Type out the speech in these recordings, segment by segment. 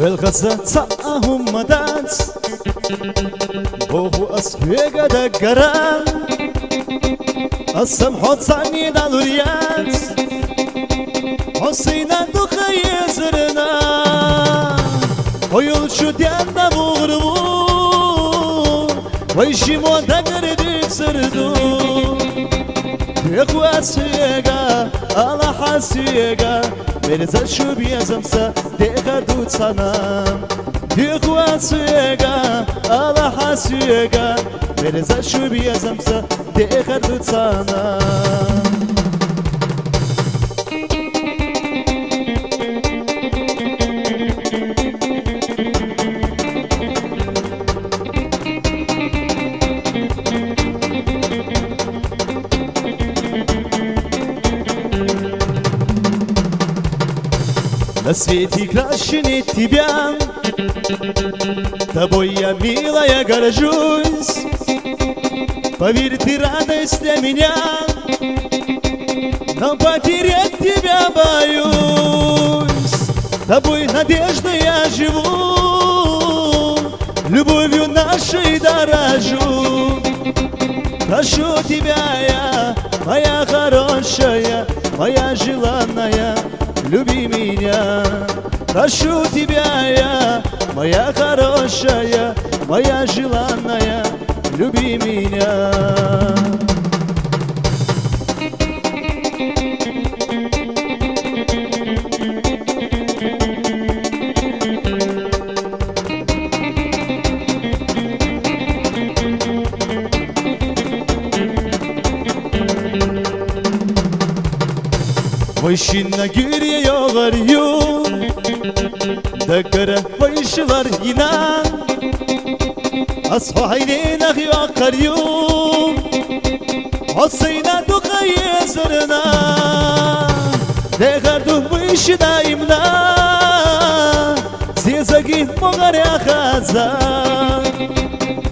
الغزة أهمدات بوهو أسويغا دقران السمحو تصاني دالوريات حسينا دخي زرنا ويل شو ديانا بغربو ويشي مو دقر ديك سردو يخوة سيغا على حسيغا Mereza şu bir yazımsa სანამ. დიხვაცეგა ალა ჰასიეგა მერე ზაშვები აზამსა დეხარ ცანამ На свете краще нет тебя. Тобой я, милая, горжусь. Поверь, ты радость для меня. Но потерять тебя боюсь. Тобой надеждой я живу. Любовью нашей дорожу. Прошу тебя я, моя хорошая, моя желанная люби меня. Прошу тебя я, моя хорошая, моя желанная, люби меня Başına giriyorlar yol Dakara başlar yine Asfahine nakı akar yol Asayna dukayı sarına Dekardu başına imna Zezagin mogare akazan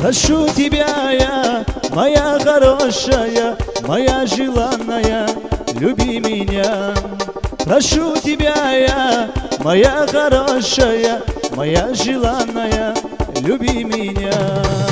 Прошу тебя я, моя хорошая, моя желанная, люби меня. Прошу тебя я, моя хорошая, моя желанная, люби меня.